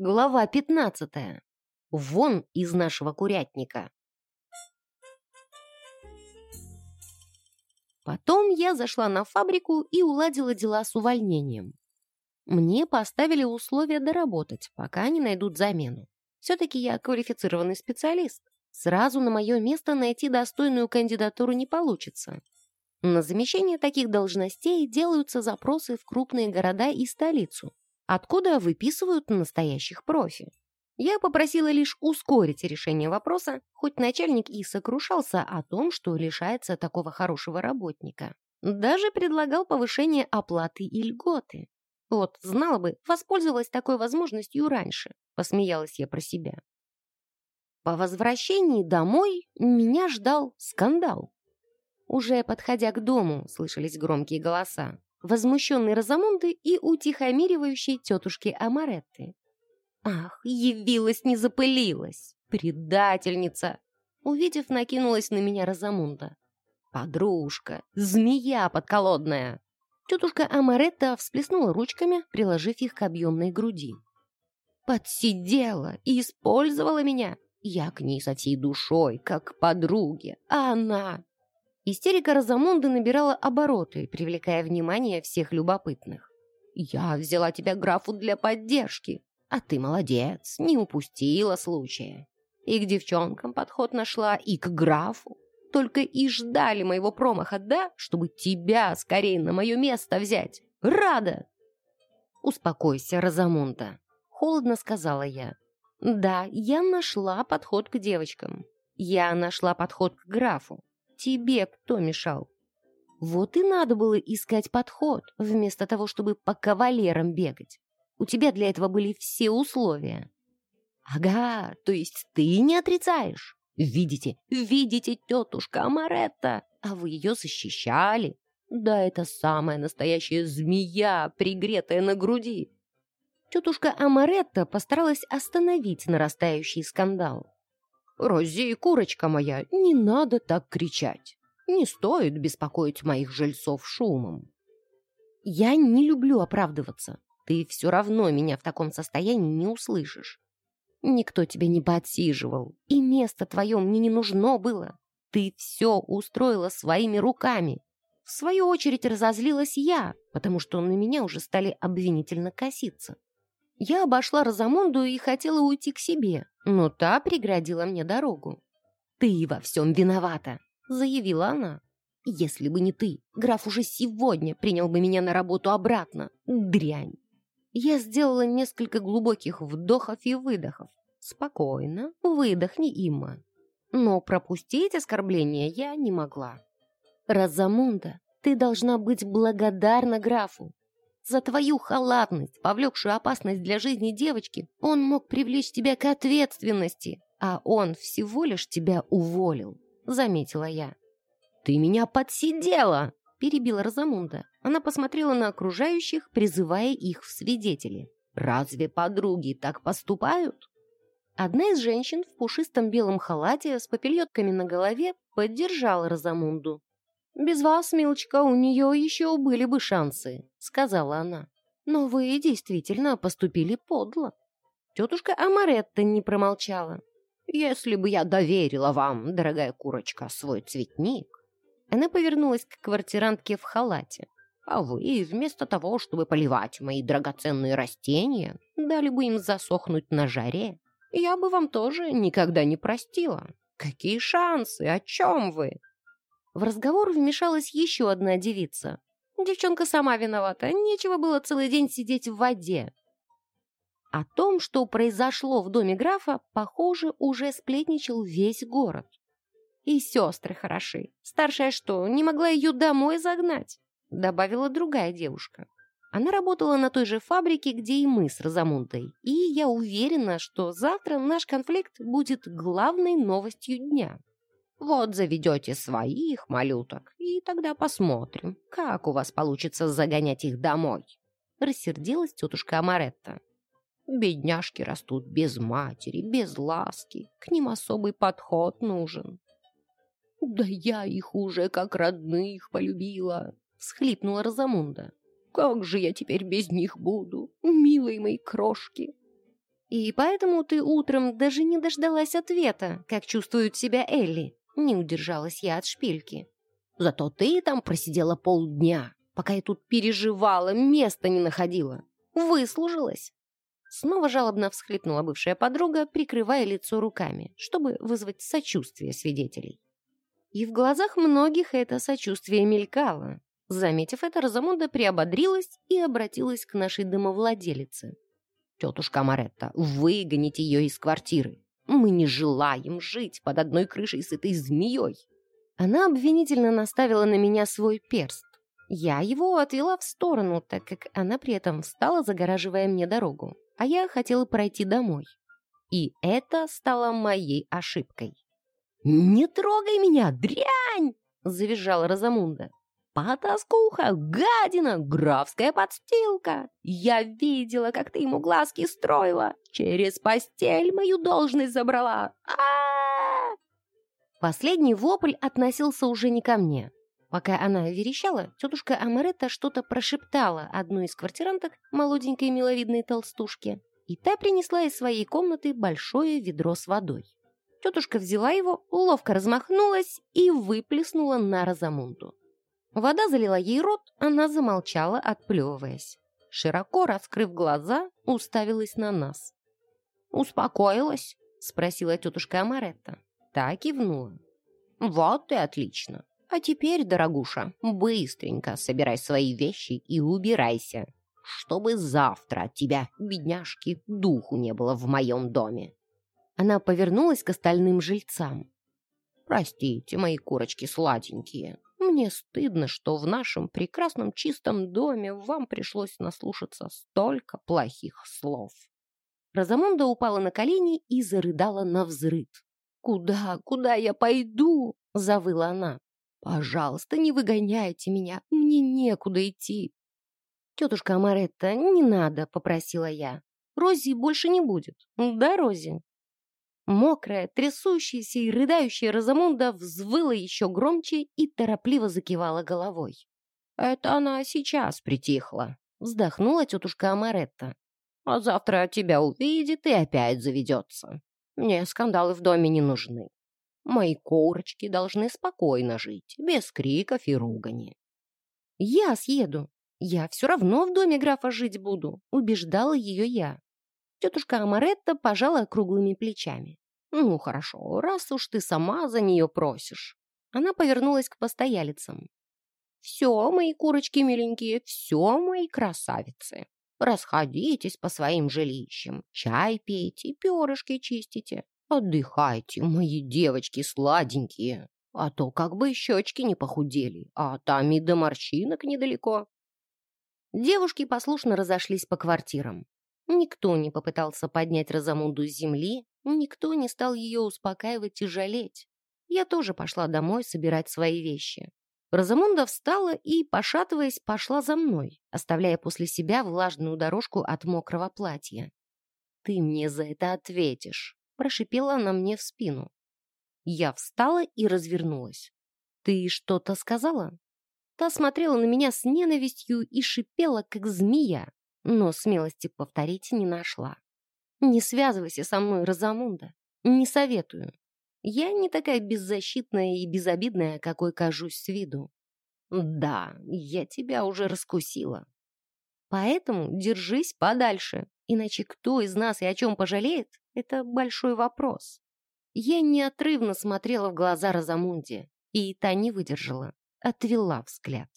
Глава 15. Вон из нашего курятника. Потом я зашла на фабрику и уладила дела с увольнением. Мне поставили условия доработать, пока не найдут замену. Все-таки я квалифицированный специалист. Сразу на мое место найти достойную кандидатуру не получится. На замещение таких должностей делаются запросы в крупные города и столицу откуда выписывают настоящих профи. Я попросила лишь ускорить решение вопроса, хоть начальник и сокрушался о том, что лишается такого хорошего работника. Даже предлагал повышение оплаты и льготы. Вот, знала бы, воспользовалась такой возможностью раньше, посмеялась я про себя. По возвращении домой меня ждал скандал. Уже подходя к дому, слышались громкие голоса возмущенной Розамунды и утихомиривающей тетушки Амаретты. «Ах, явилась, не запылилась! Предательница!» Увидев, накинулась на меня Розамунда. «Подружка! Змея подколодная!» Тетушка Амаретта всплеснула ручками, приложив их к объемной груди. «Подсидела и использовала меня! Я к ней со всей душой, как к подруге, а она Истерика Розамунды набирала обороты, привлекая внимание всех любопытных. «Я взяла тебя графу для поддержки, а ты молодец, не упустила случая. И к девчонкам подход нашла, и к графу. Только и ждали моего промаха, да, чтобы тебя скорее на мое место взять. Рада!» «Успокойся, Розамунда», — холодно сказала я. «Да, я нашла подход к девочкам. Я нашла подход к графу. Тебе кто мешал? Вот и надо было искать подход, вместо того, чтобы по кавалерам бегать. У тебя для этого были все условия. Ага, то есть ты не отрицаешь? Видите, видите, тетушка Амаретта, а вы ее защищали. Да, это самая настоящая змея, пригретая на груди. Тетушка Амаретта постаралась остановить нарастающий скандал. «Рози, курочка моя, не надо так кричать. Не стоит беспокоить моих жильцов шумом». «Я не люблю оправдываться. Ты все равно меня в таком состоянии не услышишь. Никто тебя не подсиживал, и место твое мне не нужно было. Ты все устроила своими руками. В свою очередь разозлилась я, потому что на меня уже стали обвинительно коситься. Я обошла Розамунду и хотела уйти к себе, но та преградила мне дорогу. «Ты во всем виновата», — заявила она. «Если бы не ты, граф уже сегодня принял бы меня на работу обратно. Дрянь!» Я сделала несколько глубоких вдохов и выдохов. «Спокойно, выдохни, Имма». Но пропустить оскорбление я не могла. «Розамунда, ты должна быть благодарна графу. За твою халатность, повлекшую опасность для жизни девочки, он мог привлечь тебя к ответственности, а он всего лишь тебя уволил», — заметила я. «Ты меня подсидела!» — перебила Розамунда. Она посмотрела на окружающих, призывая их в свидетели. «Разве подруги так поступают?» Одна из женщин в пушистом белом халате с попельотками на голове поддержала Розамунду. «Без вас, милочка, у нее еще были бы шансы», — сказала она. «Но вы действительно поступили подло». Тетушка Амаретта не промолчала. «Если бы я доверила вам, дорогая курочка, свой цветник...» Она повернулась к квартирантке в халате. «А вы, вместо того, чтобы поливать мои драгоценные растения, дали бы им засохнуть на жаре, я бы вам тоже никогда не простила. Какие шансы? О чем вы?» В разговор вмешалась еще одна девица. Девчонка сама виновата, нечего было целый день сидеть в воде. О том, что произошло в доме графа, похоже, уже сплетничал весь город. И сестры хороши. Старшая что, не могла ее домой загнать? Добавила другая девушка. Она работала на той же фабрике, где и мы с Розамунтой. И я уверена, что завтра наш конфликт будет главной новостью дня. Вот заведете своих малюток, и тогда посмотрим, как у вас получится загонять их домой. Рассердилась тетушка Амаретта. Бедняжки растут без матери, без ласки. К ним особый подход нужен. «Да я их уже как родных полюбила!» — всхлипнула Розамунда. «Как же я теперь без них буду, милые мои крошки!» И поэтому ты утром даже не дождалась ответа, как чувствует себя Элли. Не удержалась я от шпильки. Зато ты там просидела полдня, пока я тут переживала, места не находила. Выслужилась. Снова жалобно всхлипнула бывшая подруга, прикрывая лицо руками, чтобы вызвать сочувствие свидетелей. И в глазах многих это сочувствие мелькало. Заметив это, Розамунда приободрилась и обратилась к нашей домовладелице. «Тетушка Маретта, выгоните ее из квартиры. Мы не желаем жить под одной крышей с этой змеей». Она обвинительно наставила на меня свой перст. Я его отвела в сторону, так как она при этом встала, загораживая мне дорогу, а я хотела пройти домой. И это стало моей ошибкой. «Не трогай меня, дрянь!» — завизжала Розамунда. «Потаскуха, гадина, графская подстилка! Я видела, как ты ему глазки строила! Через постель мою должность забрала! а, -а, -а Последний вопль относился уже не ко мне. Пока она верещала, тетушка Амаретта что-то прошептала одной из квартиранток, молоденькой миловидной толстушке, и та принесла из своей комнаты большое ведро с водой. Тетушка взяла его, ловко размахнулась и выплеснула на Розамунду. Вода залила ей рот, она замолчала, отплевываясь. Широко раскрыв глаза, уставилась на нас. «Успокоилась?» — спросила тетушка Амаретта. Та кивнула. «Вот и отлично. А теперь, дорогуша, быстренько собирай свои вещи и убирайся, чтобы завтра от тебя, бедняжки, духу не было в моем доме». Она повернулась к остальным жильцам. «Простите, мои курочки сладенькие, мне стыдно, что в нашем прекрасном чистом доме вам пришлось наслушаться столько плохих слов». Розамонда упала на колени и зарыдала на взрыд. «Куда, куда я пойду?» — завыла она. «Пожалуйста, не выгоняйте меня, мне некуда идти». «Тетушка Амаретта, не надо», — попросила я. «Рози больше не будет. Да, Рози?» Мокрая, трясущаяся и рыдающая Розамунда взвыла еще громче и торопливо закивала головой. «Это она сейчас притихла», — вздохнула тетушка Амаретта. «А завтра тебя увидит и опять заведется. Мне скандалы в доме не нужны. Мои курочки должны спокойно жить, без криков и ругани». «Я съеду. Я все равно в доме графа жить буду», — убеждала ее я. Тетушка Амаретта пожала круглыми плечами. «Ну, хорошо, раз уж ты сама за нее просишь». Она повернулась к постоялицам. «Все, мои курочки миленькие, все, мои красавицы. Расходитесь по своим жилищам, чай пейте, перышки чистите. Отдыхайте, мои девочки сладенькие, а то как бы щечки не похудели, а там и до морщинок недалеко». Девушки послушно разошлись по квартирам. Никто не попытался поднять Розамунду с земли, никто не стал ее успокаивать и жалеть. Я тоже пошла домой собирать свои вещи. Розамунда встала и, пошатываясь, пошла за мной, оставляя после себя влажную дорожку от мокрого платья. «Ты мне за это ответишь», — прошипела она мне в спину. Я встала и развернулась. «Ты что-то сказала?» Та смотрела на меня с ненавистью и шипела, как змея но смелости повторить не нашла. «Не связывайся со мной, Розамунда. Не советую. Я не такая беззащитная и безобидная, какой кажусь с виду. Да, я тебя уже раскусила. Поэтому держись подальше, иначе кто из нас и о чем пожалеет, это большой вопрос». Я неотрывно смотрела в глаза Розамунде, и та не выдержала, отвела взгляд.